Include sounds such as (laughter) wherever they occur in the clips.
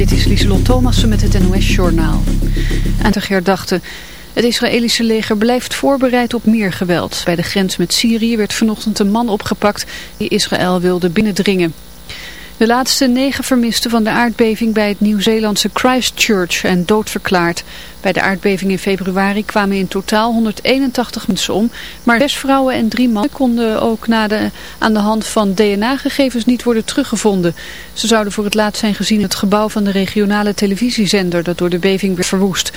Dit is Lieselot Thomassen met het NOS-journaal. Aan de herdachte. Het Israëlische leger blijft voorbereid op meer geweld. Bij de grens met Syrië werd vanochtend een man opgepakt die Israël wilde binnendringen. De laatste negen vermisten van de aardbeving bij het Nieuw-Zeelandse Christchurch en doodverklaard. Bij de aardbeving in februari kwamen in totaal 181 mensen om, maar zes vrouwen en drie mannen konden ook na de, aan de hand van DNA-gegevens niet worden teruggevonden. Ze zouden voor het laatst zijn gezien in het gebouw van de regionale televisiezender dat door de beving werd verwoest.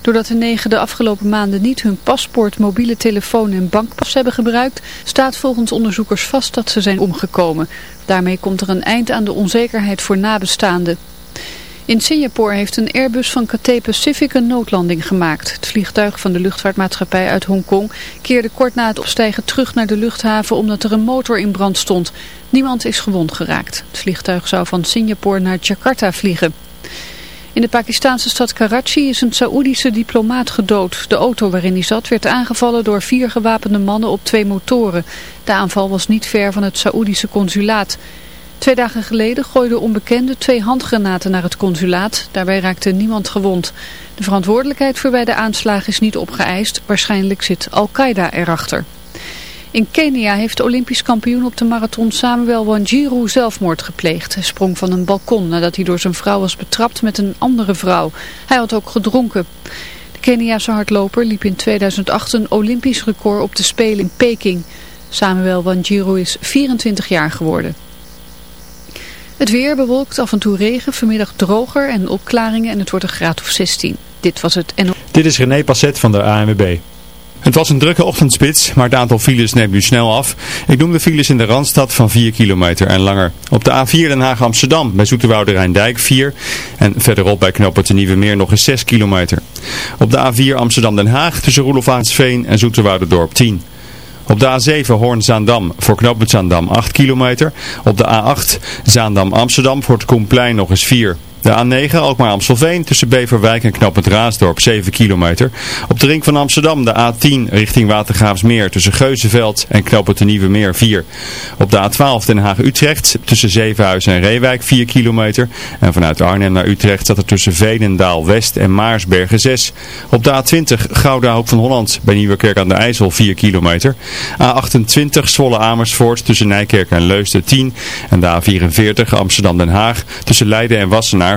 Doordat de negen de afgelopen maanden niet hun paspoort, mobiele telefoon en bankpas hebben gebruikt, staat volgens onderzoekers vast dat ze zijn omgekomen. Daarmee komt er een eind aan de onzekerheid voor nabestaanden. In Singapore heeft een Airbus van Cathay Pacific een noodlanding gemaakt. Het vliegtuig van de luchtvaartmaatschappij uit Hongkong keerde kort na het opstijgen terug naar de luchthaven omdat er een motor in brand stond. Niemand is gewond geraakt. Het vliegtuig zou van Singapore naar Jakarta vliegen. In de Pakistanse stad Karachi is een Saoedische diplomaat gedood. De auto waarin hij zat werd aangevallen door vier gewapende mannen op twee motoren. De aanval was niet ver van het Saoedische consulaat. Twee dagen geleden gooiden onbekenden twee handgranaten naar het consulaat. Daarbij raakte niemand gewond. De verantwoordelijkheid voor beide aanslagen is niet opgeëist. Waarschijnlijk zit Al-Qaeda erachter. In Kenia heeft de Olympisch kampioen op de marathon Samuel Wanjiru zelfmoord gepleegd. Hij sprong van een balkon nadat hij door zijn vrouw was betrapt met een andere vrouw. Hij had ook gedronken. De Keniaanse hardloper liep in 2008 een Olympisch record op de Spelen in Peking. Samuel Wanjiru is 24 jaar geworden. Het weer bewolkt af en toe regen, vanmiddag droger en opklaringen en het wordt een graad of 16. Dit was het. Dit is René Passet van de ANWB. Het was een drukke ochtendspits, maar het aantal files neemt nu snel af. Ik noem de files in de Randstad van 4 kilometer en langer. Op de A4 Den Haag-Amsterdam bij Zoeterwoude Rijndijk 4 en verderop bij Knoppen de Nieuwe Meer nog eens 6 kilometer. Op de A4 Amsterdam-Den Haag tussen Roelof en Zoeterwoude Dorp 10 op de A7 Hoorn-Zaandam voor knooppunt Zaandam 8 kilometer. Op de A8 Zaandam-Amsterdam voor het Koenplein nog eens 4 de A9 Alkmaar Amstelveen tussen Beverwijk en Knap het Raasdorp 7 kilometer. Op de ring van Amsterdam de A10 richting Watergraafsmeer tussen Geuzenveld en Knap het Nieuwe Meer 4. Op de A12 Den Haag-Utrecht tussen Zevenhuizen en Reewijk 4 kilometer. En vanuit Arnhem naar Utrecht staat er tussen Veenendaal West en Maarsbergen 6. Op de A20 Gouda Hoek van Holland bij Nieuwekerk aan de IJssel 4 kilometer. A28 Zwolle Amersfoort tussen Nijkerk en Leusden 10. En de A44 Amsterdam Den Haag tussen Leiden en Wassenaar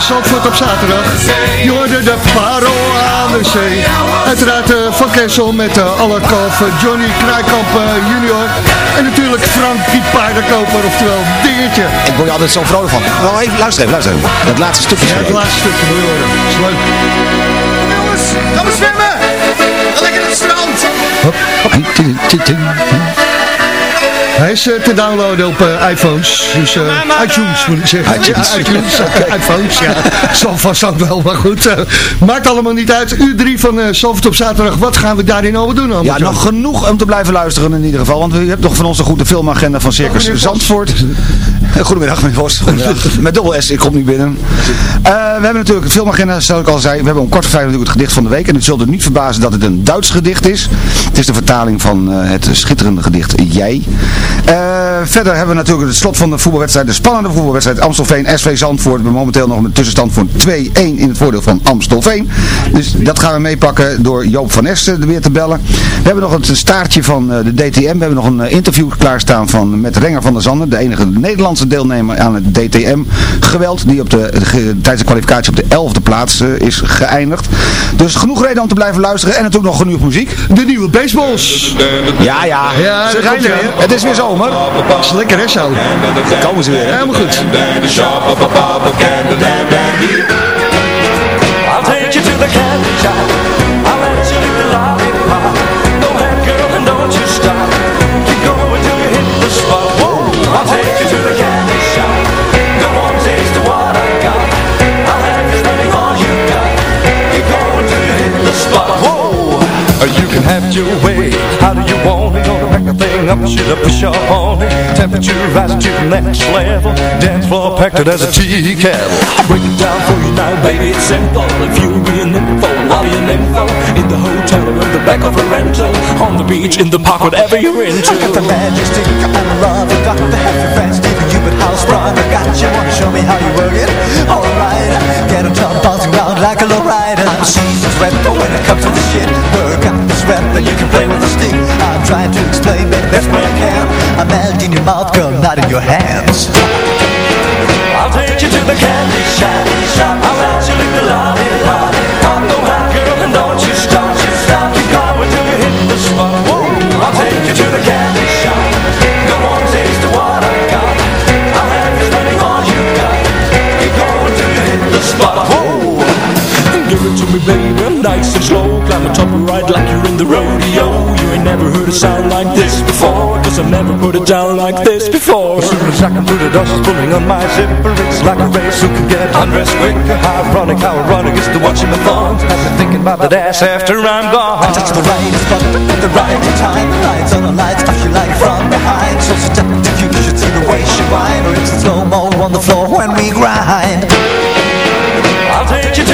Zandvoort op zaterdag. Je hoorde de parel aan de zee. Uiteraard eh, Van Kessel met uh, Allerkalf, eh, Johnny Kraaikamp eh, junior. En natuurlijk Frank die paardenkoper, oftewel Dingetje. Ik word er altijd zo vrolijk van. Wel even, luister even, luister even. Dat laatste stukje. Ja, het laatste stukje moet je horen. is leuk. Jongens, gaan we zwemmen. Lekker het strand. Hij is eh, te downloaden op eh, iPhones. Dus eh, iTunes moet ik zeggen. iTunes. Ja, iTunes. iPhones, ja. (laughs) Zal vast ook wel, maar goed. maakt allemaal niet uit. Uur 3 van uh, Zalvert op zaterdag. Wat gaan we daarin allemaal doen? Ja, nog genoeg om te blijven luisteren in ieder geval. Want u hebt nog van ons een goede filmagenda van Circus Zandvoort. Goedemiddag meneer Vos. Goedemiddag. (laughs) Met dubbel S, ik kom niet binnen. Eh, we hebben natuurlijk een filmagenda, zoals ik al zei. We hebben om kwart voor vijf natuurlijk het gedicht van de week. En het zult u niet verbazen dat het een Duits gedicht is. Het is de vertaling van eh, het schitterende gedicht Jij. Eh, verder hebben we natuurlijk het slot van de voetbalwedstrijd. De spannende voetbalwedstrijd Amstelveen SV Zandvoort. We hebben momenteel nog een tussenstand voor 2-1 in het voordeel van Amstelveen. Dus dat gaan we meepakken door Joop van Esten weer te bellen. We hebben nog het staartje van eh, de DTM. We hebben nog een eh, interview klaarstaan van, met Renger van der Zanden. De enige Nederlandse deelnemer aan het DTM geweld. Die op de, ge- tijdens de kwalificatie op de 11e plaats eh, is geëindigd. Dus genoeg reden om te blijven luisteren. En natuurlijk nog genoeg muziek. De nieuwe baseballs. Ja, ja. Ja, Ze zijn er weer. Het is weer zomer. Dat is lekker hè zo. Komen ze weer. Helemaal goed. I'll take you to the candy shop. Have your way. How do you want it? Gonna pack the thing up, shit up, push up on it. Temperature rising to the next level. Dance floor packed it as a tea kettle. I'll break it down for you now, baby. It's simple. If you'll be an info, I'll be an info. In the hotel or in the back of a rental. On the beach, in the park, whatever you're into. I got the majesty and the love. I got the happy fast, even you but house sprung. I got you, wanna show me how you work it? Alright, get a top bouncing around like a low rider. I'm a seasoned sweat, when it comes to the shit, the you can play with the stick. I'm trying to explain, but best way I can. I'm melt in your mouth, girl, not in your hands. I'll take you to the candy shop. I'll let you lick the lollipop. Pop the hot girl and don't you stop. Stop, keep going till you hit the spot. I'll take you to the candy nice and slow Climb on top and ride like you're in the rodeo. You ain't never heard a sound like this before Cause I've never put it down like this before. Soon as I come through the dust pulling on my zipper. It's like a race who can get undressed quicker. How ironic, how ironic is to watching my thongs I've been thinking about that ass after I'm gone. I touch the right spot at the right time. The lights on the lights, touch you like from behind. So seductive you should see the way she whine. Or it's slow-mo on the floor when we grind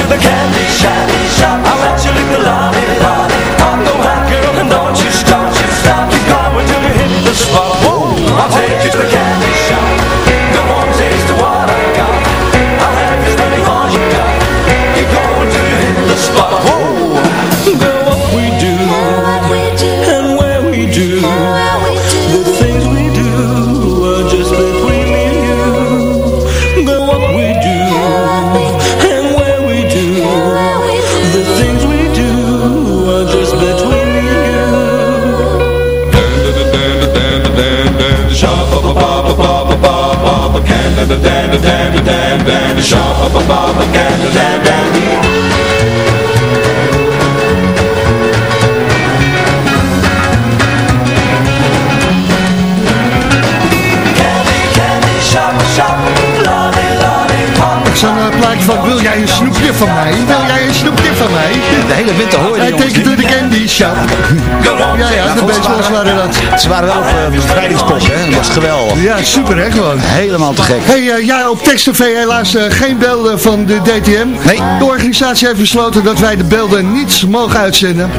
the candy shop. I'll let you lick the lolly Ik dan dan wil jij een snoepje van mij? Een snoepje van mij? De hele winter hoor je Hij tekent door de candy shop. Ja, ja, de baseballs waren dat. Ze waren wel op uh, bevrijdingspop, hè. Dat was geweldig. Ja, super hè, gewoon. Helemaal te gek. Hey, eh, ja, op Text TV helaas eh, geen beelden van de DTM. Nee. De organisatie heeft besloten dat wij de beelden niet mogen uitzenden.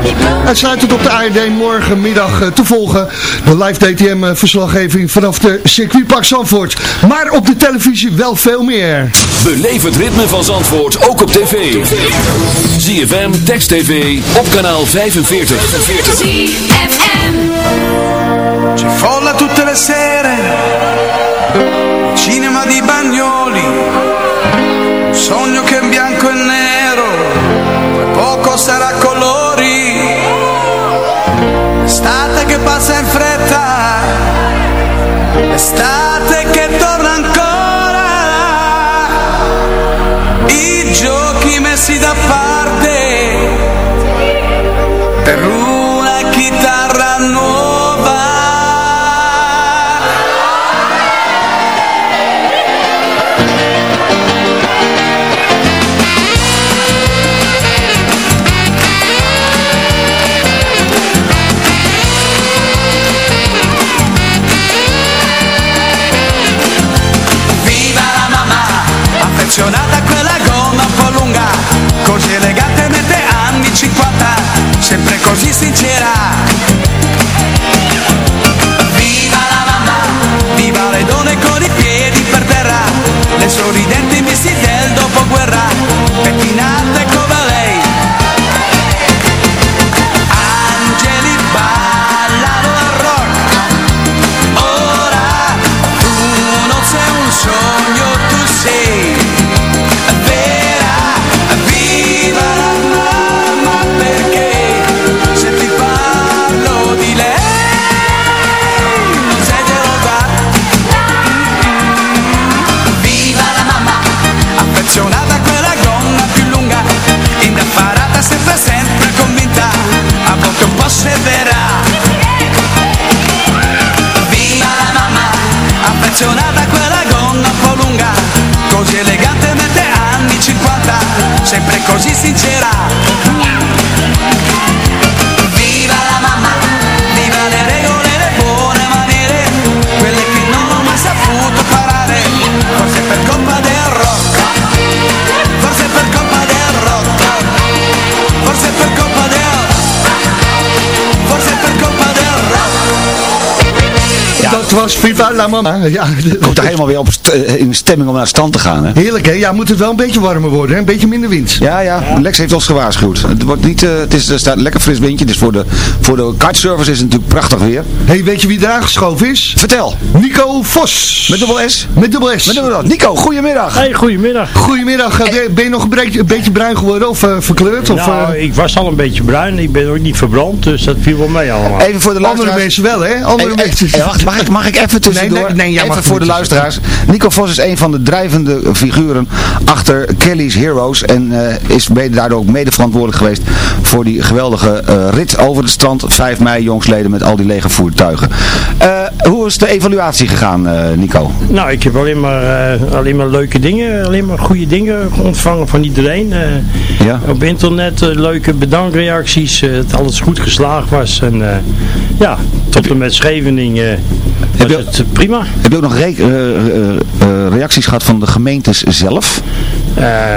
Uitsluitend op de ARD morgenmiddag eh, te volgen. De live DTM-verslaggeving vanaf de circuitpark Zandvoort. Maar op de televisie wel veel meer. Beleef het ritme van Zandvoort ook op tv. ZFM, Text TV, op kanaal 45. C'è folla tutte le sere, was Viva la Mama. Ja, Komt er helemaal weer op st- eh, in stemming om naar het strand te gaan, hè? Heerlijk hè? Ja, moet het wel een beetje warmer worden, hè? Een beetje minder wind. Ja, ja, Lex heeft ons gewaarschuwd. Het, wordt niet, eh, het is, er staat lekker fris windje, dus voor de, voor de kitesurfers is het natuurlijk prachtig weer. hey, weet je wie daar aangeschoven is? Vertel. Nico Vos. Met dubbel S? Met dubbel S. Met dubbel S. Nico, goedemiddag. Hey, goedemiddag. Goedemiddag. Eh, Ben je nog een beetje, een beetje bruin geworden of verkleurd? Of, nou, ik was al een beetje bruin. Ik ben ook niet verbrand, dus dat viel wel mee allemaal. Even voor de andere mensen wel, hè? Andere Hey, hey, mensen. hey, wacht, mag ik, mag ik ik even tussendoor, Nee, nee, even voor de luisteraars. Nico Vos is een van de drijvende figuren achter Kelly's Heroes en eh, is mede, daardoor ook mede verantwoordelijk geweest voor die geweldige eh, rit over het strand. 5 mei jongsleden met al die lege voertuigen. Eh, hoe is de evaluatie gegaan, eh, Nico? Nou, ik heb alleen maar, eh, alleen maar leuke dingen, alleen maar goede dingen ontvangen van iedereen. eh, Ja. Op internet leuke bedankreacties, eh, dat alles goed geslaagd was. En eh, ja, tot en met Scheveningen eh, was je- het prima. Heb je ook nog re- eh, eh, eh, reacties gehad van de gemeentes zelf?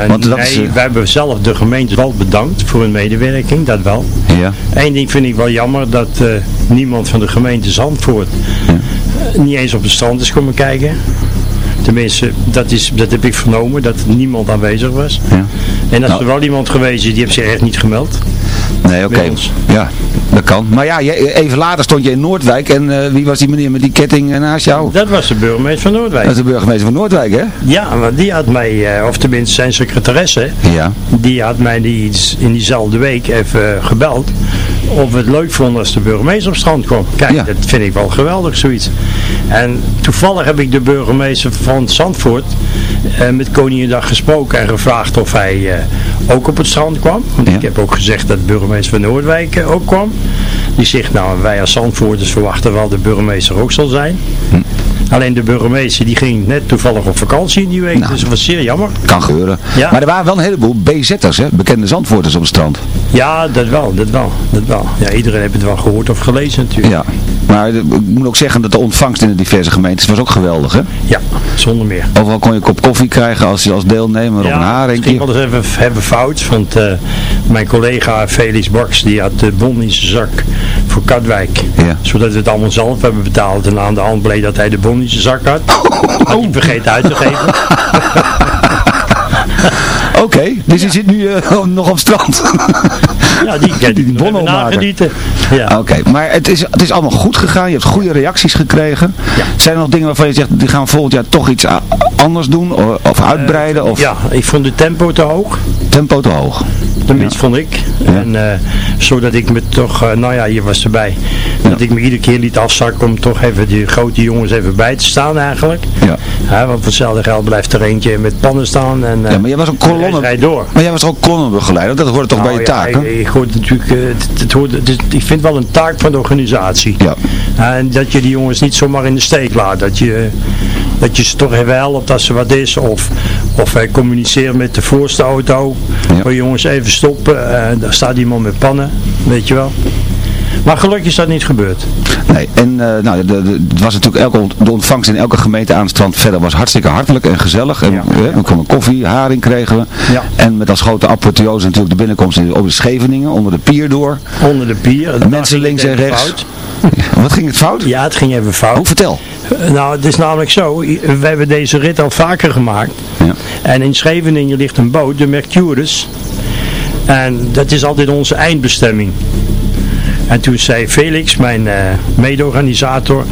Want dat nee, is, wij hebben zelf de gemeente wel bedankt voor hun medewerking, dat wel. Ja. Eén ding vind ik wel jammer, dat niemand van de gemeente Zandvoort eh, niet eens op het strand is komen kijken. Tenminste, dat, is, dat heb ik vernomen, dat niemand aanwezig was. Ja. En als Nou. er wel iemand geweest is, die heeft zich echt niet gemeld. Nee, oké. Ja, dat kan. Maar ja, even later stond je in Noordwijk en eh, wie was die meneer met die ketting eh, naast jou? Dat was de burgemeester van Noordwijk. Dat is de burgemeester van Noordwijk, hè? Ja, want die had mij, eh, of tenminste zijn secretaresse, Ja. die had mij die, in diezelfde week even gebeld of we het leuk vonden als de burgemeester op strand kwam. Kijk, Ja. dat vind ik wel geweldig, zoiets. En toevallig heb ik de burgemeester van Zandvoort eh, met Koningendag gesproken en gevraagd of hij eh, ook op het strand kwam. Want Ja. ik heb ook gezegd dat de burgemeester van Noordwijk eh, ook kwam. Die zegt, nou wij als Zandvoorters verwachten wel dat de burgemeester ook zal zijn. Hm. Alleen de burgemeester die ging net toevallig op vakantie in die week, Nou. dus dat was zeer jammer. Kan gebeuren. Ja. Maar er waren wel een heleboel BZ'ers? Bekende zandvoorters op het strand. Ja, dat wel, dat wel, dat wel. Ja, iedereen heeft het wel gehoord of gelezen natuurlijk. Ja. Maar de- ik moet ook zeggen dat de ontvangst in de diverse gemeentes was ook geweldig, hè? Ja, zonder meer. Overal kon je een kop koffie krijgen als, als deelnemer of een het ging haringje. wel eens even, even fout, want eh, mijn collega Felix Baks die had de bon in zijn zak voor Katwijk. Ja. Zodat we het allemaal zelf hebben betaald en aan de hand bleek dat hij de bon in zijn zak had. Had hij vergeten uit te geven. (laughs) Oké, dus je zit nu eh, (laughs) nog op strand. (laughs) Ja, die, die, die bonnen nagenieten. Ja. Oké, maar het is, het is allemaal goed gegaan. Je hebt goede reacties gekregen. Zijn er nog dingen waarvan je zegt, die gaan volgend jaar toch iets anders doen? Of uitbreiden? Of ja, ik vond de tempo te hoog. tempo te hoog? Tenminste vond ik. En eh, zodat ik me toch, eh, nou ja, je was erbij. Dat ik me iedere keer liet afzakken om toch even die grote jongens even bij te staan eigenlijk. Ja. Want voor hetzelfde geld blijft er eentje met pannen staan. En, eh, Ja, maar jij was rest kolonne, door. maar jij was ook kolonnenbegeleider. Dat hoort toch bij je Nou taak, ik, ik, hoor natuurlijk, eh, het, het hoort, het is- ik vind wel een taak van de organisatie. Ja. En dat je die jongens niet zomaar in de steek laat. Dat je, dat je ze toch even helpt als er wat is. Of, of hij communiceert met de voorste auto. Ja. Jongens even stoppen. eh, daar staat iemand met pannen. Weet je wel. Maar gelukkig is dat niet gebeurd. Nee, en eh, nou, de, de, het was natuurlijk elke, de ontvangst in elke gemeente aan het strand verder was hartstikke hartelijk en gezellig. En, Ja. eh, we konden koffie, haring kregen we. Ja. En met als grote apotheose natuurlijk de binnenkomst in, de Scheveningen, onder de pier door. Onder de pier. Mensen links en rechts. fout. Wat ging het fout? Ja, het ging even fout. Oh, vertel. Eh, Nou, het is namelijk zo. We hebben deze rit al vaker gemaakt. Ja. En in Scheveningen ligt een boot, de Mercurus. En dat is altijd onze eindbestemming. En toen zei Felix, mijn eh mede-organisator,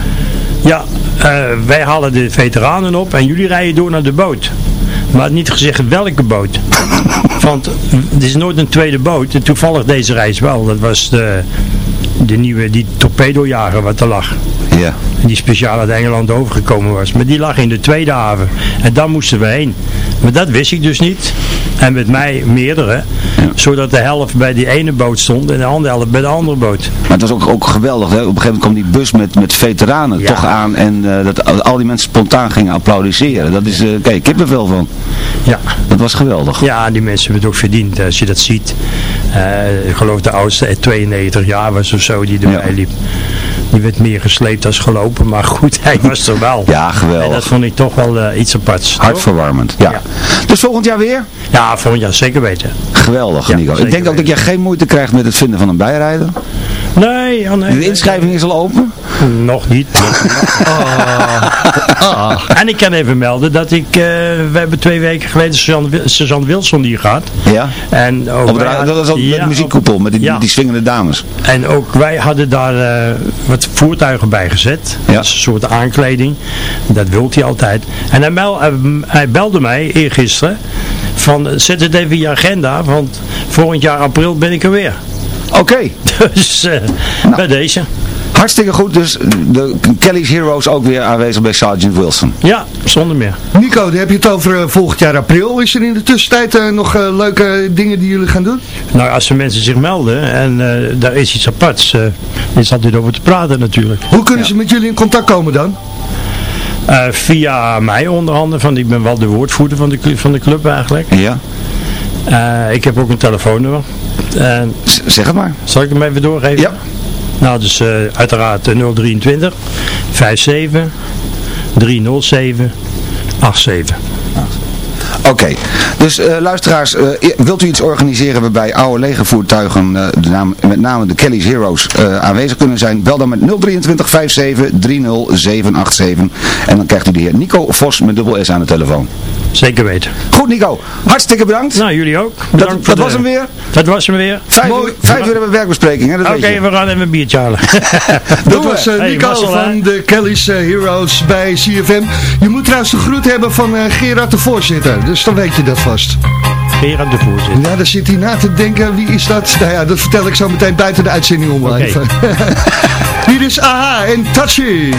ja, eh, wij halen de veteranen op en jullie rijden door naar de boot. Maar niet gezegd welke boot. (laughs) Want er is nooit een tweede boot. En toevallig deze reis wel. Dat was de, de nieuwe, die torpedojager wat er lag. Ja. Die speciaal uit Engeland overgekomen was. Maar die lag in de tweede haven. En daar moesten we heen. Maar dat wist ik dus niet. En met mij meerdere. Zodat de helft bij die ene boot stond en de andere helft bij de andere boot. Maar het was ook, ook geweldig. Hè? Op een gegeven moment kwam die bus met, met veteranen Ja. toch aan. En eh, dat al die mensen spontaan gingen applaudisseren. Dat is, eh kijk, kippenvel van. Ja. Dat was geweldig. Ja, die mensen hebben het ook verdiend als je dat ziet. Eh, ik geloof de oudste eh, 92 jaar was of zo die erbij liep. Die werd meer gesleept dan gelopen, maar goed, (laughs) hij was er wel. Ja, geweldig. En dat vond ik toch wel eh, iets aparts. Hartverwarmend. Ja. Dus volgend jaar weer? Ja, volgend jaar zeker weten. Geweldig, Ja, Nico. Ik denk ook dat jij geen moeite krijgt met het vinden van een bijrijder. Nee, ja, nee. De inschrijving is al open? Nog niet. (laughs) En ik kan even melden dat ik, eh, we hebben twee weken geleden Suzanne, Wil- Suzanne Wilson hier gehad. Ja. En ook Op hadden- dat is al met Ja, de muziekkoepel, met die, ja. met die swingende dames. En ook wij hadden daar eh, wat voertuigen bij gezet. Ja. Dat is een soort aankleding. Dat wilt hij altijd. En hij, mel- hij- hij belde mij eergisteren van zet het even in je agenda, want volgend jaar april ben ik er weer. Oké. (laughs) Dus eh, bij deze. Hartstikke goed, dus de Kelly's Heroes ook weer aanwezig bij Sergeant Wilson. Ja, zonder meer. Nico, dan heb je het over eh, volgend jaar april. Is er in de tussentijd eh, nog leuke dingen die jullie gaan doen? Nou, als er mensen zich melden en eh, daar is iets aparts, eh is altijd over te praten natuurlijk. Hoe kunnen ze met jullie in contact komen dan? Eh, via mij onder andere, van ik ben wel de woordvoerder van de, van de club eigenlijk. Ja. Eh, ik heb ook een telefoonnummer. En zeg het maar. Zal ik hem even doorgeven? Ja. Nou, dus eh, uiteraard eh, 023 57 307 87. Oké, dus eh, luisteraars, eh, wilt u iets organiseren waarbij oude legervoertuigen, eh, de naam, met name de Kelly's Heroes, eh, aanwezig kunnen zijn? Bel dan met 023 57 30787 en dan krijgt u de heer Nico Vos met dubbel S aan de telefoon. Zeker weten. Goed Nico, hartstikke bedankt. Nou, jullie ook. Dat, Bedankt voor dat was hem weer. Dat was hem weer. Vijf, uur, vijf uur hebben we werkbespreking, hè? dat Oké, weet je. we gaan even een biertje halen. (laughs) Dat was eh, Nico van de Kelly's eh, Heroes bij CFM. Je moet trouwens de groet hebben van eh, Gerard de voorzitter, dus dan weet je dat vast. Gerard de voorzitter. Ja, daar zit hij na te denken, wie is dat? Nou ja, dat vertel ik zo meteen buiten de uitzending om Oké. even. (laughs) Hier is AHA en Tachi.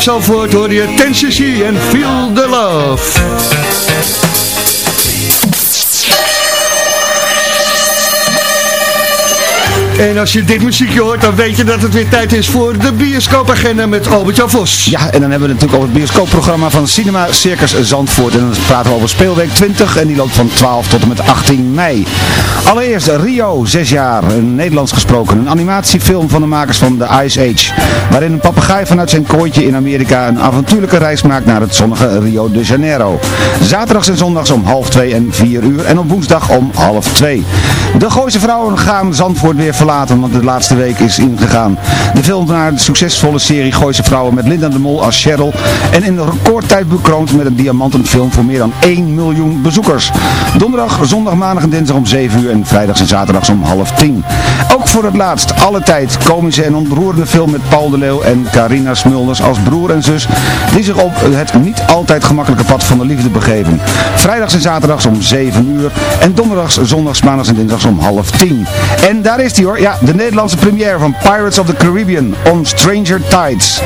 Zandvoort hoor je. Tennessee als je dit muziekje hoort, dan weet je dat het weer tijd is voor de bioscoopagenda met Albert-Jan Vos. Ja, en dan hebben we natuurlijk over het bioscoopprogramma van Cinema Circus Zandvoort. En dan praten we over Speelweek 20 en die loopt van 12 tot en met 18 mei. Allereerst Rio, 6 jaar, Nederlands gesproken. Een animatiefilm van de makers van The Ice Age. Waarin een papegaai vanuit zijn kooitje in Amerika een avontuurlijke reis maakt naar het zonnige Rio de Janeiro. Zaterdags en zondags om half 2 en 4 uur en op woensdag om half 2. De Gooise vrouwen gaan Zandvoort weer verlaten, want de laatste week is ingegaan. De film naar de succesvolle serie Gooise vrouwen met Linda de Mol als Cheryl en in recordtijd bekroond met een diamantenfilm voor meer dan 1 miljoen bezoekers. Donderdag, zondag, maandag en dinsdag om 7 uur en vrijdags en zaterdags om half 10. Ook voor het laatst, alle tijd, komische en ontroerende film met Paul de Leeuw en Carina Smulders als broer en zus, die zich op het niet altijd gemakkelijke pad van de liefde begeven. Vrijdags en zaterdags om 7 uur en donderdags, zondags, maandags en dinsdags om half 10. En daar is hij hoor, ja, de Nederlandse première van Pirates of the Caribbean on Stranger Tides.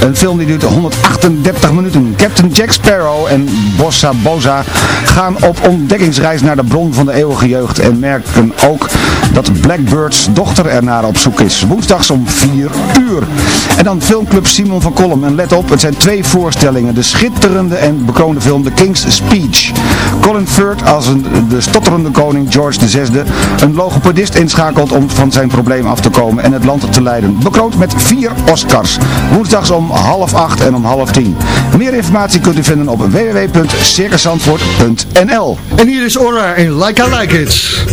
Een film die duurt 138 minuten. Captain Jack Sparrow en Bossa Boza gaan op ontdekkingsreis naar de bron van de eeuwige jeugd en merken ook dat Blackbirds dochter ernaar op zoek is. Woensdags om 4 uur. En dan filmclub Simon van Kolm. En let op, het zijn twee voorstellingen. De schitterende en bekroonde film The King's Speech. Colin Firth als een, de stotterende koning George VI een logopedist inschakelt om van zijn probleem af te komen en het land te leiden. Bekroond met vier Oscars. Woensdags om half acht en om half tien. Meer informatie kunt u vinden op www.circusandvoort.nl En hier is Ora in Like I Like It.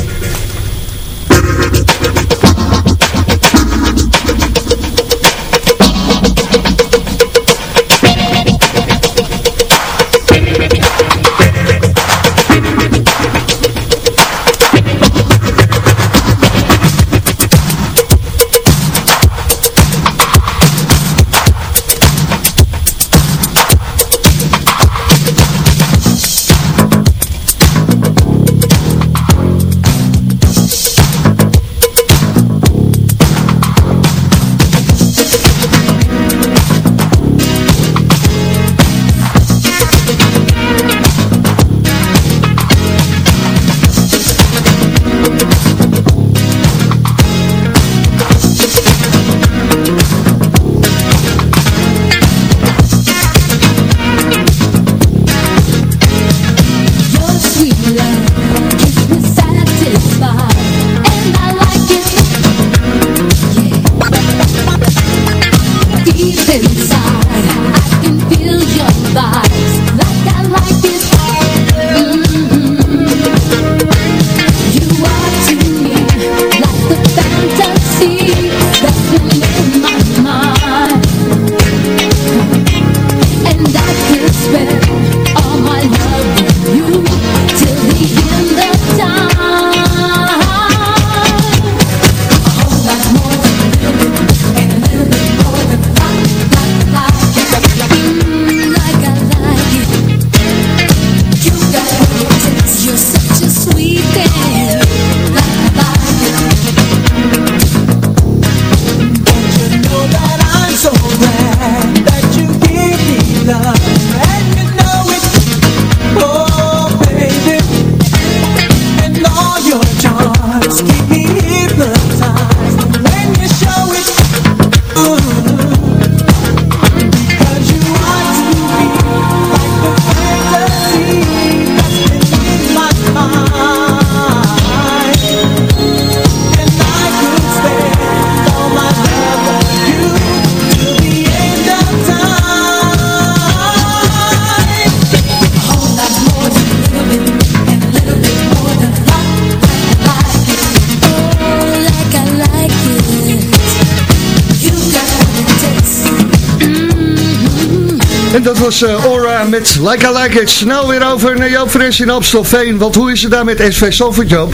Was eh, Ora met Like I Like It. Snel weer over naar Joop Fres in Amstelveen. Want hoe is het daar met SV Salford, Joop?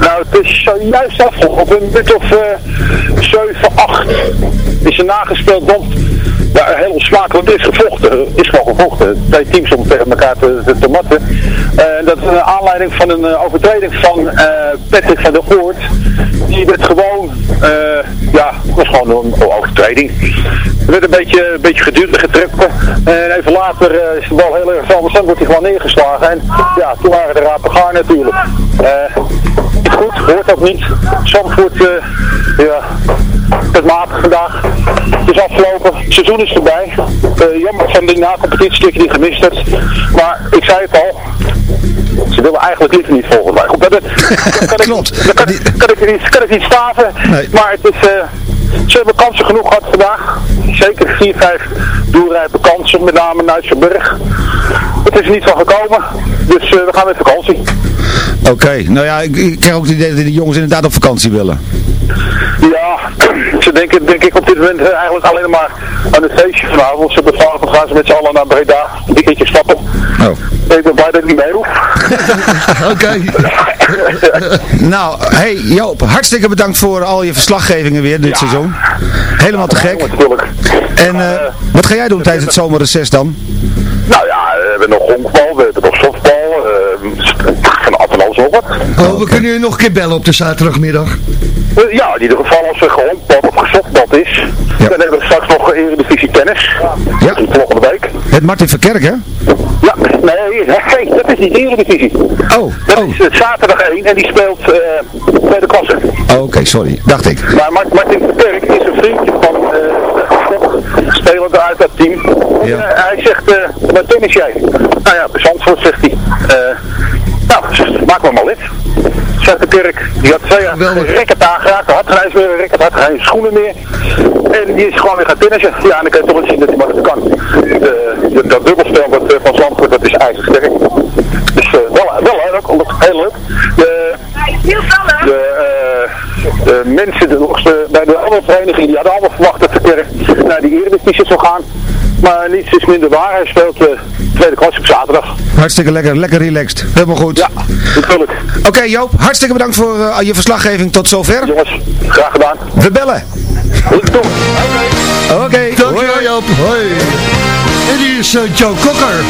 Nou, het is zojuist afgelopen. Een minuut of eh 7, 8 is er nagespeeld. Want ja, heel. Het is gevochten, is gewoon gevochten. Twee teams om tegen elkaar te, te, te matten. En dat is een aanleiding van een eh, overtreding van eh, Patrick van der Voort. Die werd gewoon, eh, ja, was gewoon een overtreding. Er werd een beetje, een beetje geduurd getrokken. En even later eh, is de bal heel erg anders. Dan wordt hij gewoon neergeslagen. En ja, toen waren de rapen gaar natuurlijk. Eh, is goed, hoort ook niet. Zandvoort, eh ja, het matig vandaag. Het is afgelopen, het seizoen is voorbij. Eh, jammer van die na-competitie dat je die gemist hebt. Maar ik zei het al, ze willen eigenlijk liever niet volgen mij. Goed, dat, dat, dat (laughs) kan Klopt. Ik, dat kan, kan, ik niet, kan ik niet staven. Nee. Maar het is, eh, ze hebben kansen genoeg gehad vandaag. Zeker 4, 5 doelrijpe kansen, met name Nuitsenburg. Het is er niet van gekomen, dus eh, we gaan met vakantie. Oké, nou ja, ik, ik krijg ook het idee dat die jongens inderdaad op vakantie willen. Ja, ze denken denk ik op dit moment eh, eigenlijk alleen maar aan het feestje vanavond. Ze bepalen gaan ze met z'n allen naar Breda, een dikketje stappen. Oh. Ik ben blij dat ik niet mee hoef. (laughs) Oké. (laughs) Nou, hey Joop, hartstikke bedankt voor al je verslaggevingen weer dit seizoen. Helemaal te gek. Natuurlijk. En eh, wat ga jij doen tijdens het zomerreces dan? Nou ja, we hebben nog honkbal, we hebben nog eh, Oh, we kunnen je nog een keer bellen op de zaterdagmiddag. Eh, Ja, in ieder geval als er gehonkbal of gesoftbal is, dan hebben we straks nog Eredivisie tennis. Ja. Volgende week. Het Martin Verkerk, hè? Ja, nee, nee, dat is niet de Eredivisie. Oh, Dat is eh, zaterdag 1 en die speelt eh tweede klasse. Oh, Oké, sorry. Dacht ik. Maar Mart- Martin Verkerk is een vriendje van eh speler uit dat team. En, eh, hij zegt, eh wat tennis jij? Nou ja, bij Zandvoort zegt hij. eh maak me maar lid. De Kerk, die had twee racket aangeraakt, had geen meer racket, had geen schoenen meer. En die is gewoon weer gaan tennissen. Ja, en dan kan je toch wel zien dat hij maar kan. De, de- dat dubbelspel wat, eh, van Zandvoort, dat is ijzersterk. Dus eh, wel, wel leuk, heel leuk. De, de, eh, de mensen de, bij de andere verenigingen die hadden allemaal verwacht dat de kerk naar die Eredivisie zou gaan. Maar niets is minder waar. Hij speelt de tweede klas op zaterdag. Hartstikke lekker, lekker relaxed. Helemaal goed. Ja, natuurlijk. Oké Joop, hartstikke bedankt voor eh, je verslaggeving tot zover. Jongens, graag gedaan. We bellen. Goed. Oké. Dankjewel Joop. Hoi. En hier is eh, Joe Cocker.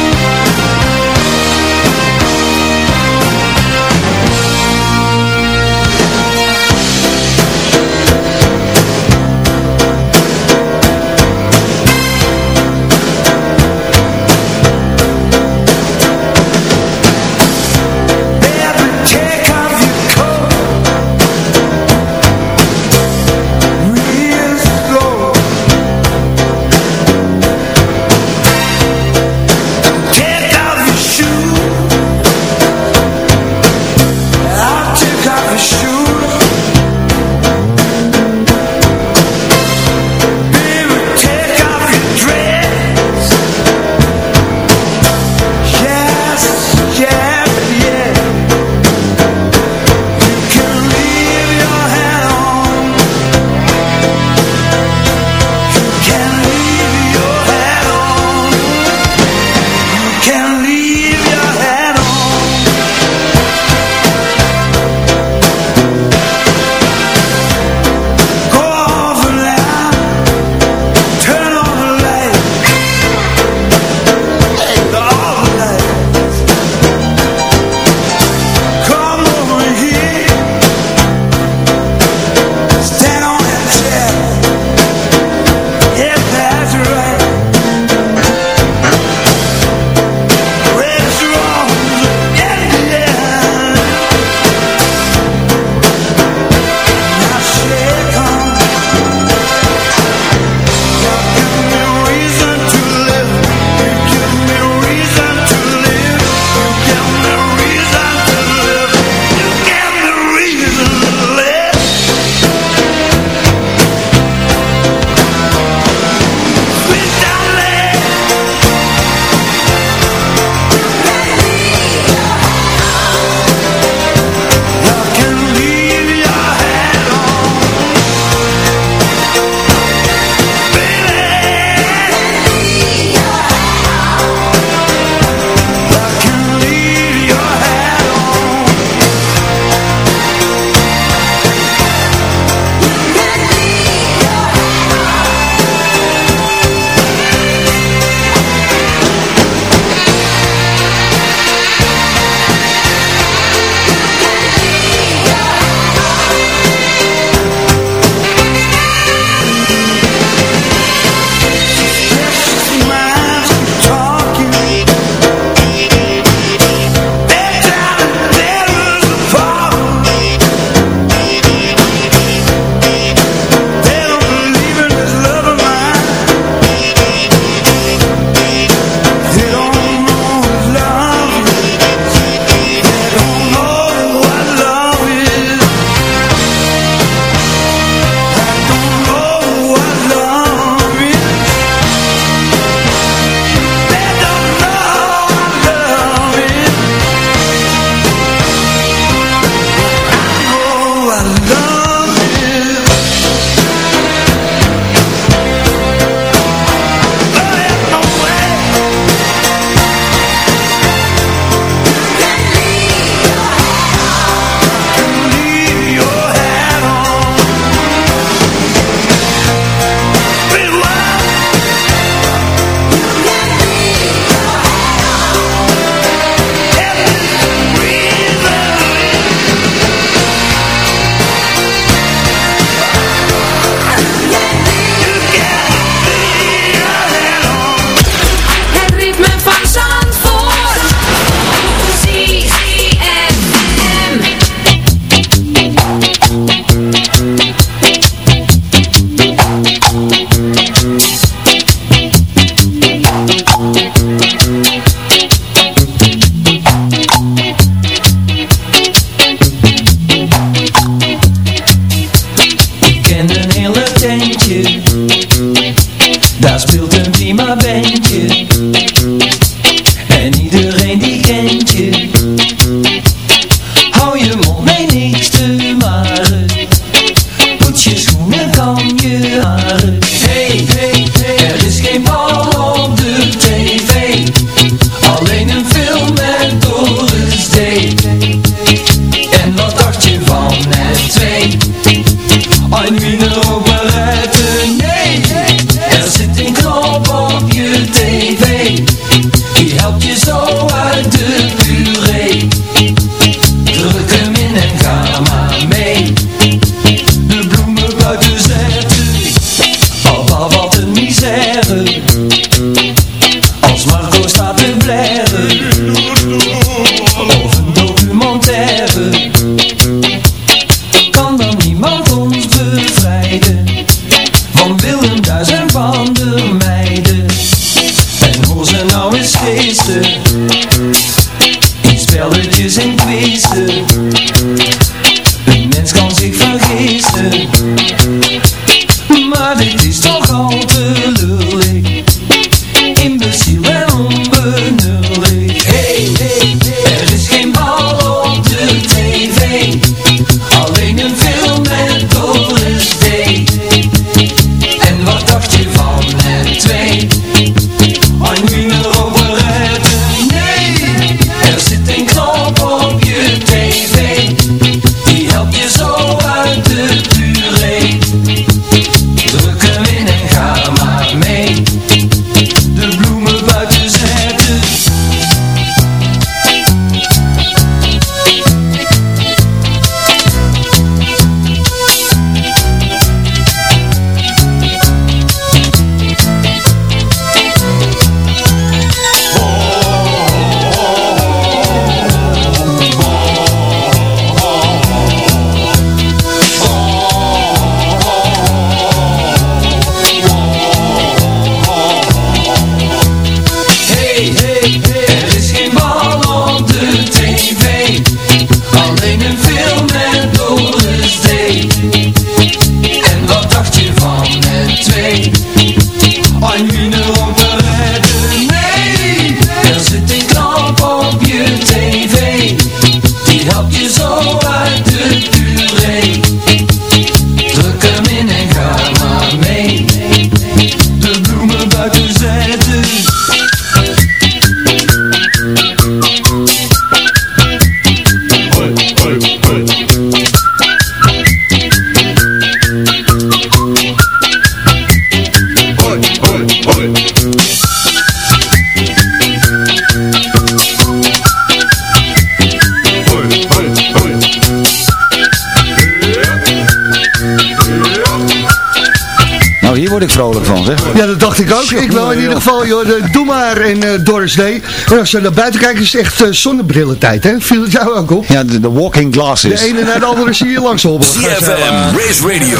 Ja, dat dacht ik ook. Ik wel in ieder geval, joh. De, doe maar in eh, Doris Day. En als je naar buiten kijkt, is het echt uh, zonnebrillentijd, hè? Viel het jou ook op? Ja, de, de walking glasses. De ene naar de andere zie je langs hobbelen. CFM, Race Radio,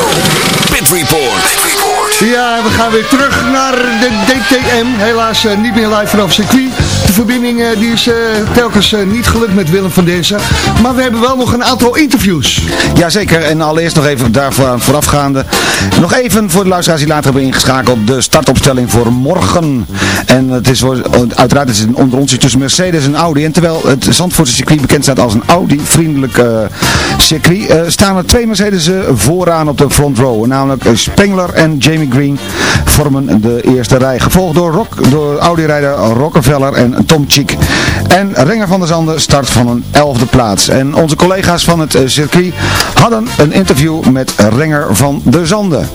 Pit Report. Ja, we gaan weer terug naar de DTM. Helaas eh, niet meer live vanaf circuit. De verbinding eh, die is eh, telkens niet gelukt met Willem van Dezen. Maar we hebben wel nog een aantal interviews. Jazeker, en allereerst nog even daarvoor voorafgaande. Nog even voor de luisteraars die later hebben ingeschakeld. De startopstelling voor morgen. En het is uiteraard is het tussen Mercedes en Audi. En terwijl het Zandvoortse circuit bekend staat als een Audi-vriendelijk circuit, staan er twee Mercedes vooraan op de front row. Namelijk Spengler en Jamie Green vormen de eerste rij. Gevolgd door, Rock, door Audi-rijder Rockefeller en Tom Chick. En Renger van der Zanden start van een elfde plaats. En onze collega's van het eh, circuit hadden een interview met Renger van der Zanden.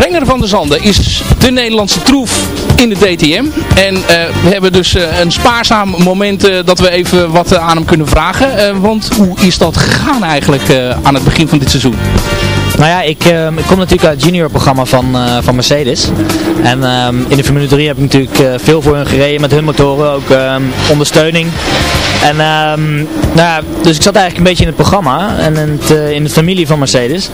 Renger van der Zanden is de Nederlandse troef in de DTM. En eh, we hebben dus eh, een spaarzaam moment dat we even wat aan hem kunnen vragen. Want hoe is dat gegaan eigenlijk aan het begin van dit seizoen? Nou ja, ik, ehm, ik kom natuurlijk uit het juniorprogramma van, eh, van Mercedes. En ehm, in de Formule 3 heb ik natuurlijk eh, veel voor hun gereden met hun motoren, ook ehm, ondersteuning. En nou ja, dus ik zat eigenlijk een beetje in het programma en in, het, eh, in de familie van Mercedes.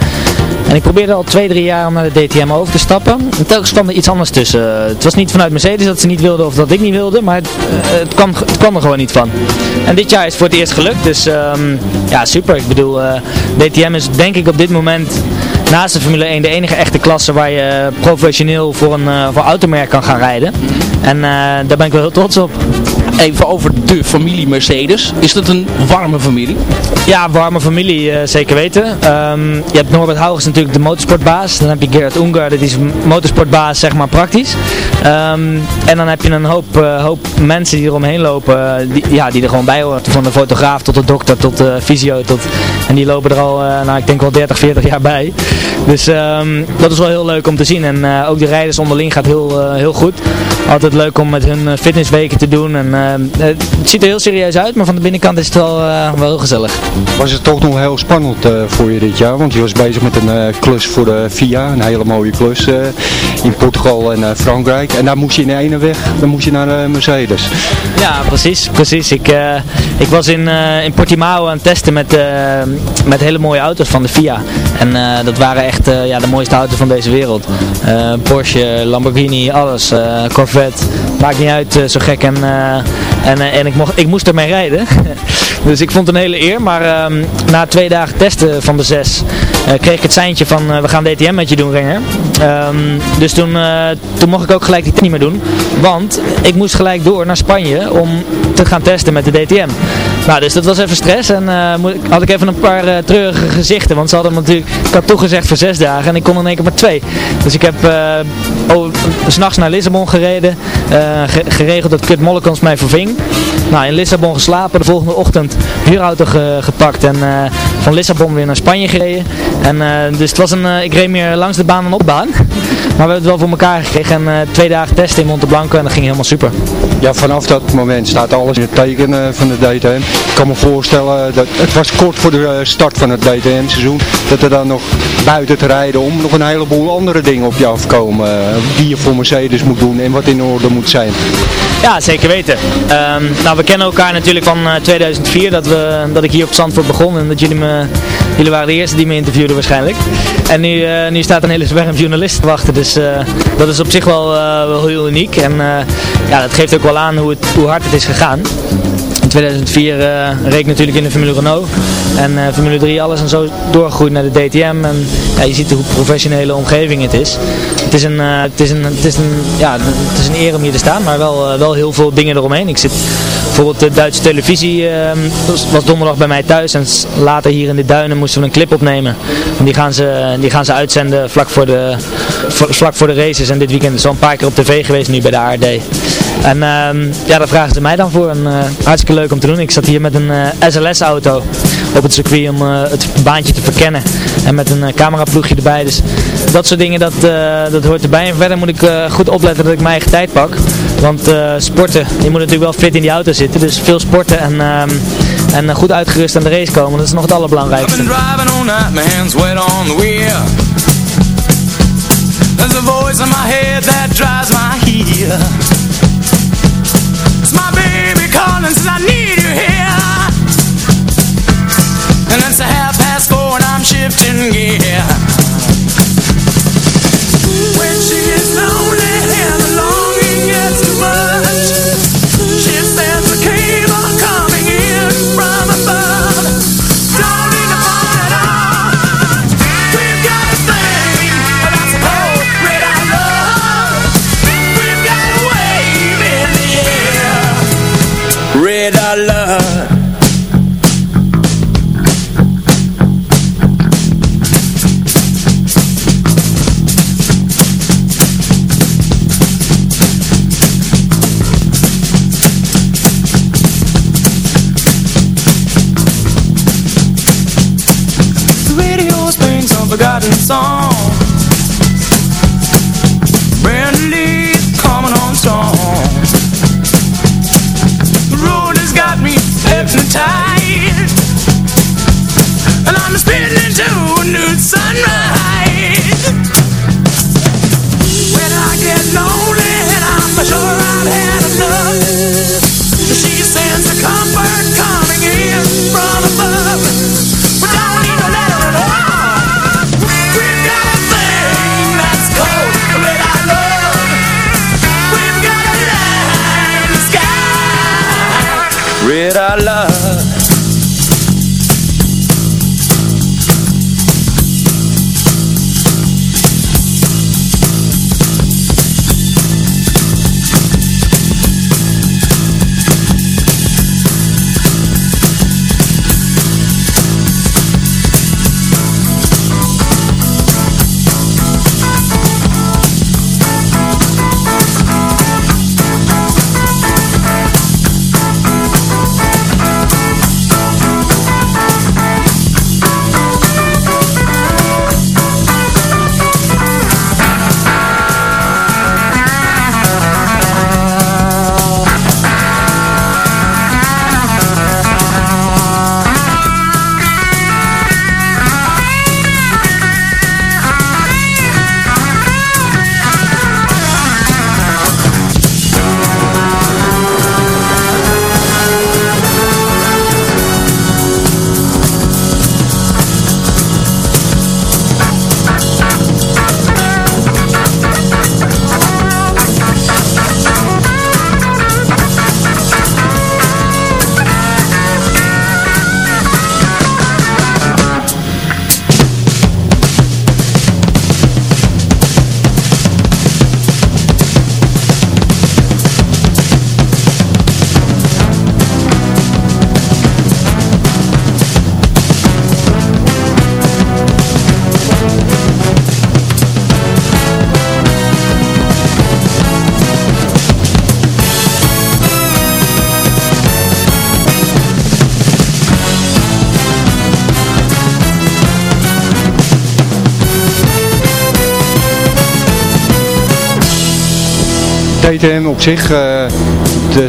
En ik probeerde al twee, drie jaar om naar de DTM over te stappen. En telkens kwam er iets anders tussen. Het was niet vanuit Mercedes dat ze niet wilden of dat ik niet wilde, maar het, het, kwam, het kwam er gewoon niet van. En dit jaar is het voor het eerst gelukt, dus ja, super. Ik bedoel, DTM is denk ik op dit moment naast de Formule 1 de enige echte klasse waar je professioneel voor een uh, voor automerk kan gaan rijden. En uh, daar ben ik wel heel trots op. Even over de familie Mercedes. Is dat een warme familie? Ja, warme familie, uh, zeker weten. Um, je hebt Norbert Hauges natuurlijk de motorsportbaas. Dan heb je Gerard Unger, dat is motorsportbaas, zeg maar praktisch. Um, en dan heb je een hoop, uh, hoop mensen die eromheen lopen, die, ja, die er gewoon bij horen. Van de fotograaf tot de dokter, tot de fysio. Tot, en die lopen er al, nou ik denk wel 30, 40 jaar bij. Dus um, dat is wel heel leuk om te zien. En ook de rijders onderling gaat heel, heel goed. Altijd leuk om met hun fitnessweken te doen. En, het ziet er heel serieus uit, maar van de binnenkant is het wel, uh, wel heel gezellig. Was het toch nog heel spannend uh, voor je dit jaar? Want je was bezig met een klus voor de FIA. Een hele mooie klus in Portugal en Frankrijk. En daar moest je in de ene weg, dan moest je naar Mercedes. Ja, precies. precies. Ik, ik was in, in Portimao aan het testen met, met hele mooie auto's van de FIA. En dat waren echt ja, de mooiste auto's van deze wereld. Porsche, Lamborghini, alles. Corvette. Maakt niet uit, zo gek en, En, eh, en ik, mocht, ik moest ermee rijden. (laughs) dus ik vond het een hele eer. Maar ehm, na twee dagen testen van de zes eh, kreeg ik het seintje van eh, we gaan DTM met je doen, Renger. Ehm, dus toen, toen mocht ik ook gelijk die niet meer doen. Want ik moest gelijk door naar Spanje om te gaan testen met de DTM. Nou, dus dat was even stress. En had ik even een paar eh, treurige gezichten. Want ze hadden me natuurlijk, ik had toegezegd voor zes dagen en ik kon in één keer maar twee. Dus ik heb uh, s'nachts naar Lissabon gereden. ge- geregeld dat Kurt Mollekans mij verving. Nou, in Lissabon geslapen. De volgende ochtend huurauto ge- gepakt. En eh, van Lissabon weer naar Spanje gereden. En eh, dus het was een, eh, ik reed meer langs de baan dan op baan. (laughs) Maar we hebben het wel voor elkaar gekregen. En twee dagen testen in Monte Blanco en dat ging helemaal super. Ja, vanaf dat moment staat alles in het teken van de DTM. Ik kan me voorstellen dat het was kort voor de start van het DTM-seizoen. Dat er dan nog buiten te rijden om nog een heleboel andere dingen op je afkomen. die je voor Mercedes moet doen en wat in orde moet zijn. Ja, zeker weten. Nou, we kennen elkaar natuurlijk van eh, 2004, dat, we, dat ik hier op Zandvoort begon en dat jullie me, jullie waren de eerste die me interviewden waarschijnlijk. En nu, eh, nu staat een hele zwerm journalisten te wachten, dus eh, dat is op zich wel, eh, heel uniek. En eh, ja, dat geeft ook wel aan hoe, het, hoe hard het is gegaan. In 2004 eh, reed ik natuurlijk in de Formule Renault en eh, Formule 3 alles en zo doorgegroeid naar de DTM en ja, je ziet hoe professionele omgeving het is. Het is een, eh, het is een, het is een, ja, het is een eer om hier te staan, maar wel, eh, wel heel veel dingen eromheen. Ik zit bijvoorbeeld de Duitse televisie eh, was, donderdag bij mij thuis en later hier in de duinen moesten we een clip opnemen. En die gaan ze, die gaan ze uitzenden vlak voor, de, vla- vlak voor de races en dit weekend is een paar keer op tv geweest nu bij de ARD. En ehm, ja, daar vragen ze mij dan voor. En, eh, hartstikke leuk om te doen. Ik zat hier met een SLS-auto op het circuit om het baantje te verkennen. En met een eh, cameraploegje erbij. Dus dat soort dingen, dat, eh, dat hoort erbij. En verder moet ik eh, goed opletten dat ik mijn eigen tijd pak. Want sporten, je moet natuurlijk wel fit in die auto zitten. Dus veel sporten en, ehm, en goed uitgerust aan de race komen. Dat is nog het allerbelangrijkste. There's a voice in my head that drives my. It's my baby calling, says I need you here. And it's a half past four and I'm shifting gear. When she gets lonely and the longing gets too much, red I love. DTM op zich, eh,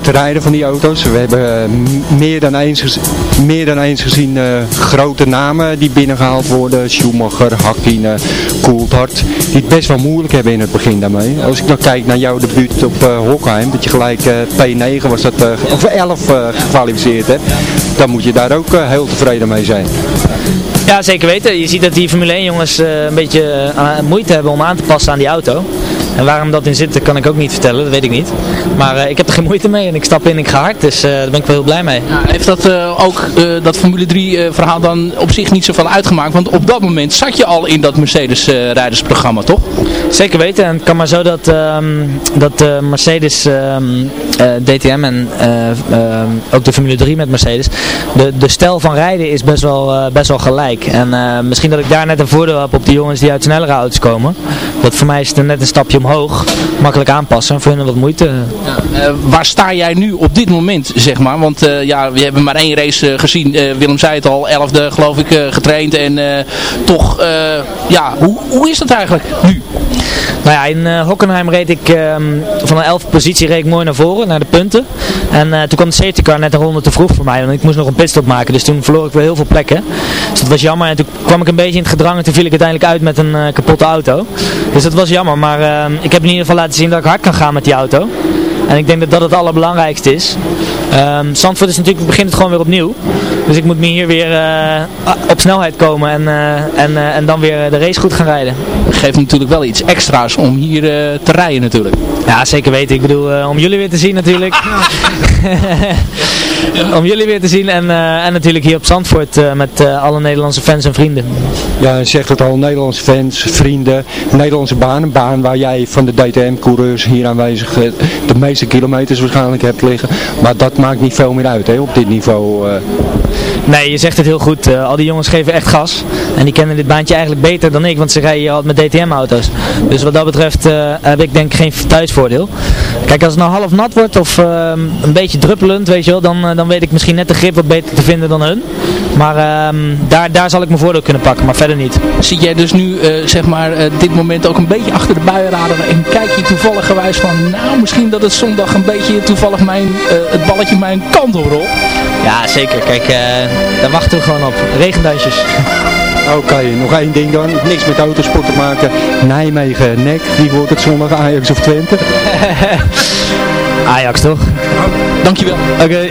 te, rijden van die auto's. We hebben eh, meer, dan eens gez- meer dan eens gezien eh, grote namen die binnengehaald worden. Schumacher, Hakkinen, Coulthard. Die het best wel moeilijk hebben in het begin daarmee. Als ik dan kijk naar jouw debuut op eh Hockheim, dat je gelijk eh, P9 was dat, eh, of 11 eh, gekwalificeerd hebt. Dan moet je daar ook eh, heel tevreden mee zijn. Ja, zeker weten. Je ziet dat die Formule 1 jongens eh, een beetje eh, moeite hebben om aan te passen aan die auto. En waarom dat in zit, dat kan ik ook niet vertellen, dat weet ik niet. Maar eh, ik heb er geen (laughs) moeite mee en ik stap in, ik ga hard, dus eh, daar ben ik wel heel blij mee. Heeft dat eh, ook, dat Formule 3 eh, verhaal dan op zich niet zoveel uitgemaakt? Want op dat moment zat je al in dat Mercedes rijdersprogramma, toch? Zeker weten. En het kan maar zo dat, ehm, dat Mercedes ehm, DTM en eh, ehm, ook de Formule 3 met Mercedes, de, de stijl van rijden is best wel, best wel gelijk. En misschien dat ik daar net een voordeel heb op die jongens die uit snellere auto's komen. Dat voor mij is het net een stapje omhoog. Makkelijk aanpassen en voor hen wat moeite. Eh, waar sta jij nu op dit moment, zeg maar? Want eh, ja, we hebben maar één race eh, gezien. Willem zei het al, elfde geloof ik getraind. En toch, ja, hoe, hoe is dat eigenlijk nu? Nou ja, in eh, Hockenheim reed ik ehm, van een 11e positie reed ik mooi naar voren, naar de punten. En toen kwam de safety car net een ronde te vroeg voor mij, want ik moest nog een pitstop maken. Dus toen verloor ik weer heel veel plekken. Dus dat was jammer. En toen kwam ik een beetje in het gedrang en toen viel ik uiteindelijk uit met een kapotte auto. Dus dat was jammer, maar ehm, ik heb in ieder geval laten zien dat ik hard kan gaan met die auto. En ik denk dat dat het allerbelangrijkste is. Ehm Zandvoort is natuurlijk, begint het gewoon weer opnieuw. Dus ik moet me hier weer eh, op snelheid komen en, eh, en, eh, en dan weer de race goed gaan rijden. Geeft natuurlijk wel iets extra's om hier eh, te rijden natuurlijk. Ja, zeker weten. Ik bedoel, eh, om jullie weer te zien natuurlijk. (laughs) om jullie weer te zien en, eh, en natuurlijk hier op Zandvoort eh, met eh, alle Nederlandse fans en vrienden. Ja, je zegt het al, Nederlandse fans, vrienden, Nederlandse baan. Een baan waar jij van de DTM-coureurs hier aanwezig de meeste kilometers waarschijnlijk hebt liggen. Maar dat maakt niet veel meer uit hè, op dit niveau. Nee, je zegt het heel goed. Eh, al die jongens geven echt gas. En die kennen dit baantje eigenlijk beter dan ik, want ze rijden hier altijd met DTM-auto's. Dus wat dat betreft eh, heb ik denk geen thuisvoordeel. Kijk, als het nou half nat wordt of ehm, een beetje druppelend, weet je wel, dan, eh, dan weet ik misschien net de grip wat beter te vinden dan hun. Maar ehm, daar, daar zal ik mijn voordeel kunnen pakken, maar verder niet. Zit jij dus nu, zeg maar, dit moment ook een beetje achter de buienradar en kijk je toevallig gewijs van, nou, misschien dat het zondag een beetje toevallig mijn, het balletje mijn kant op rolt? Ja, zeker. Kijk, eh, daar wachten we gewoon op. Regendansjes. (laughs) Oké, nog één ding dan. Niks met autosport te maken. Nijmegen, nek. Wie wordt het zondag? Ajax of Twente? (laughs) Ajax toch? Dankjewel. Oké.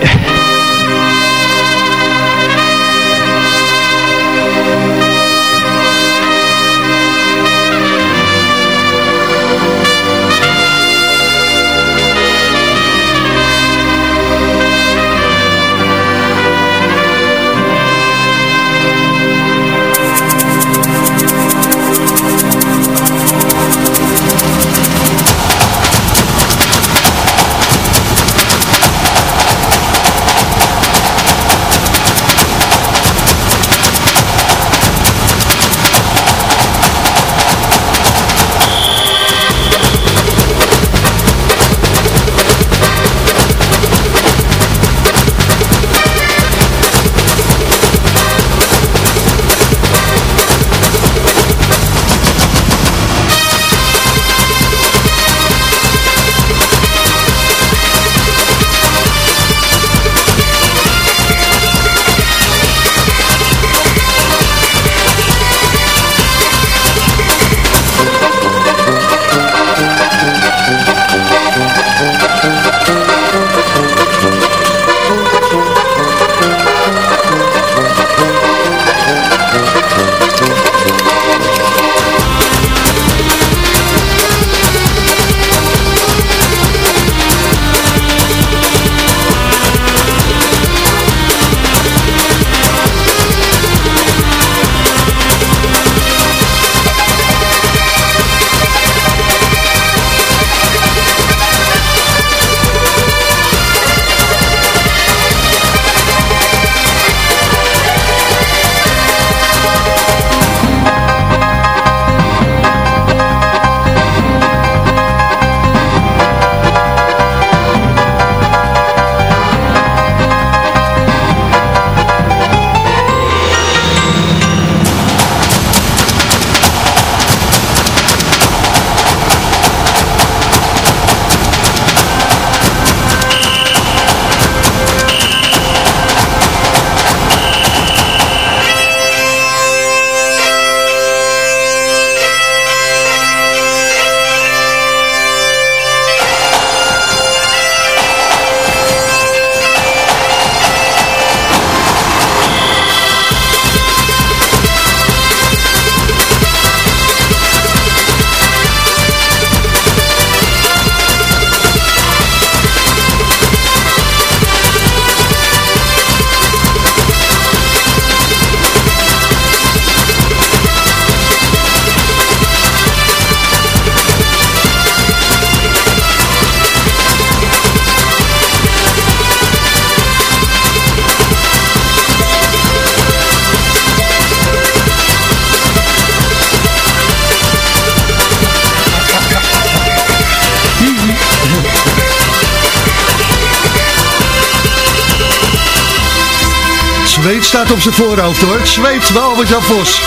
Staat op zijn voorhoofd hoor. Het zweet wel Albert Jan Vos.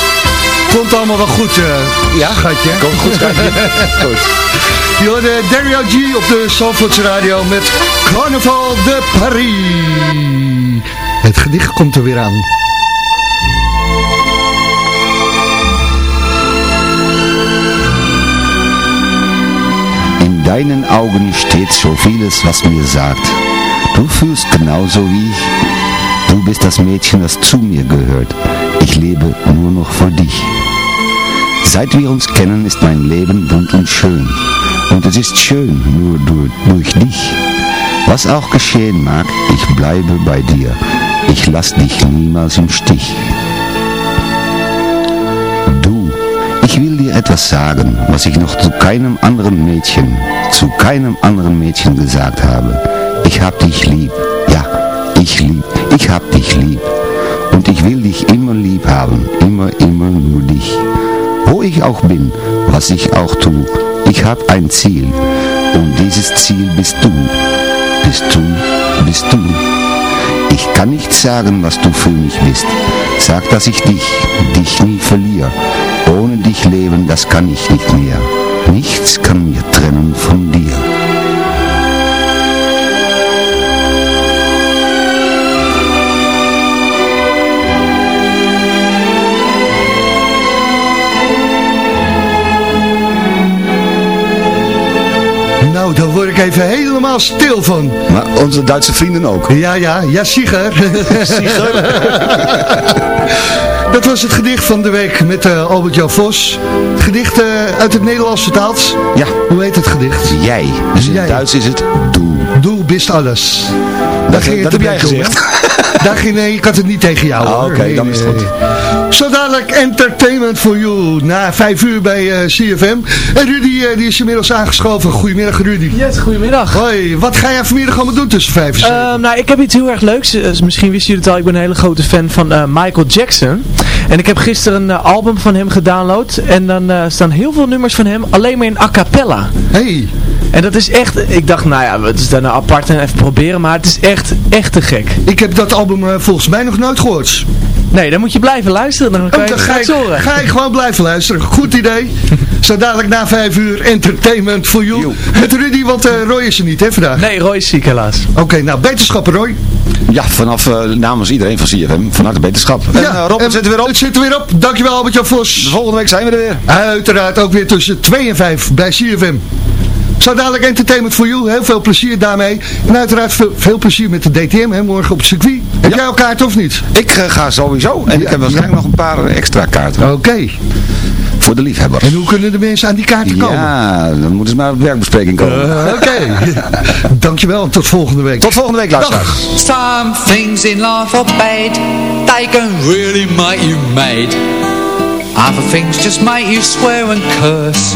Komt allemaal wel goed, eh ja, schatje. Komt goed, schatje. (laughs) goed. Je hoorde Dario G op de Zandvoorts Radio met Carnaval de Paris. Het gedicht komt er weer aan. In deinen Augen steht so vieles, was mir sagt. Du fühlst genauso wie ich. Du bist das Mädchen, das zu mir gehört. Ich lebe nur noch für dich. Seit wir uns kennen, ist mein Leben bunt und schön. Und es ist schön nur durch, durch dich. Was auch geschehen mag, ich bleibe bei dir. Ich lass dich niemals im Stich. Du, ich will dir etwas sagen, was ich noch zu keinem anderen Mädchen, zu keinem anderen Mädchen gesagt habe. Ich hab dich lieb, ja, ich lieb, ich hab dich lieb. Und ich will dich immer lieb haben, immer, immer nur dich. Wo ich auch bin, was ich auch tu, ich hab ein Ziel. Und dieses Ziel bist du, bist du, bist du. Ich kann nicht sagen, was du für mich bist. Sag, dass ich dich, dich nie verliere. Ohne dich leben, das kann ich nicht mehr. Nichts kann mir trennen von dir. Nou, daar word ik even helemaal stil van. Maar onze Duitse vrienden ook. Ja, ja, ja, Sieger. (laughs) Dat was het gedicht van de week met eh, Albert-Jan Vos. Het gedicht uit het Nederlands vertaald. Ja. Hoe heet het gedicht? Jij. Dus in Jij. het Duits is het doe. Doe bist alles. Dat- heb jij gezegd. Daar ging, nee, ik had het niet tegen jou. Ah, oké, dan is het goed. Zo dadelijk entertainment for you. Na vijf uur bij eh, CFM. En Rudy eh, die is inmiddels aangeschoven. Goedemiddag Rudy. Yes, goedemiddag. Hoi, wat ga jij vanmiddag allemaal doen tussen vijf en zeven? Ehm, nou, ik heb iets heel erg leuks. Eh, misschien wisten jullie het al, ik ben een hele grote fan van Michael Jackson. En ik heb gisteren een album van hem gedownload. En dan staan heel veel nummers van hem alleen maar in a cappella. Hey. En dat is echt, ik dacht, nou ja, het is dan nou apart en even proberen. Maar het is echt, echt te gek. Ik heb dat album volgens mij nog nooit gehoord. Nee, dan moet je blijven luisteren. Dan kan Oh, je dan het ga ik, horen. ga ik gewoon blijven luisteren. Goed idee. (laughs) Zo dadelijk na vijf uur entertainment for you. Met Rudy, want eh, Roy is er niet hè vandaag. Nee, Roy is ziek helaas. Oké, nou beterschappen Roy. Ja, vanaf eh, namens iedereen van CFM, van harte beterschap. En eh, Rob, het zit er weer op. Het zit er weer op. Dankjewel Albert-Jan Vos. De volgende week zijn we er weer. Uiteraard ook weer tussen 2 en 5 bij CFM. Zo dadelijk entertainment for you. Heel veel plezier daarmee. En uiteraard veel, veel plezier met de DTM hè, morgen op het circuit. Heb jij al kaart of niet? Ik eh, ga sowieso. En ik heb waarschijnlijk nog een paar extra kaarten. Oké. Voor de liefhebbers. En hoe kunnen de mensen aan die kaarten komen? Ja, dan moeten ze maar op werkbespreking komen. Eh, Oké. (laughs) Dankjewel en tot volgende week. Tot volgende week, luisteraars. Some things in life are bad, they can really make you mad. Other things just make you swear and curse.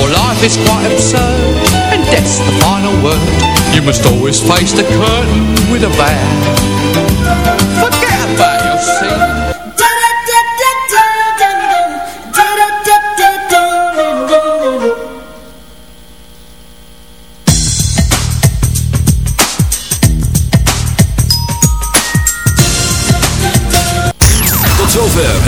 For life is quite absurd And death's the final word. You must always face the curtain with a bow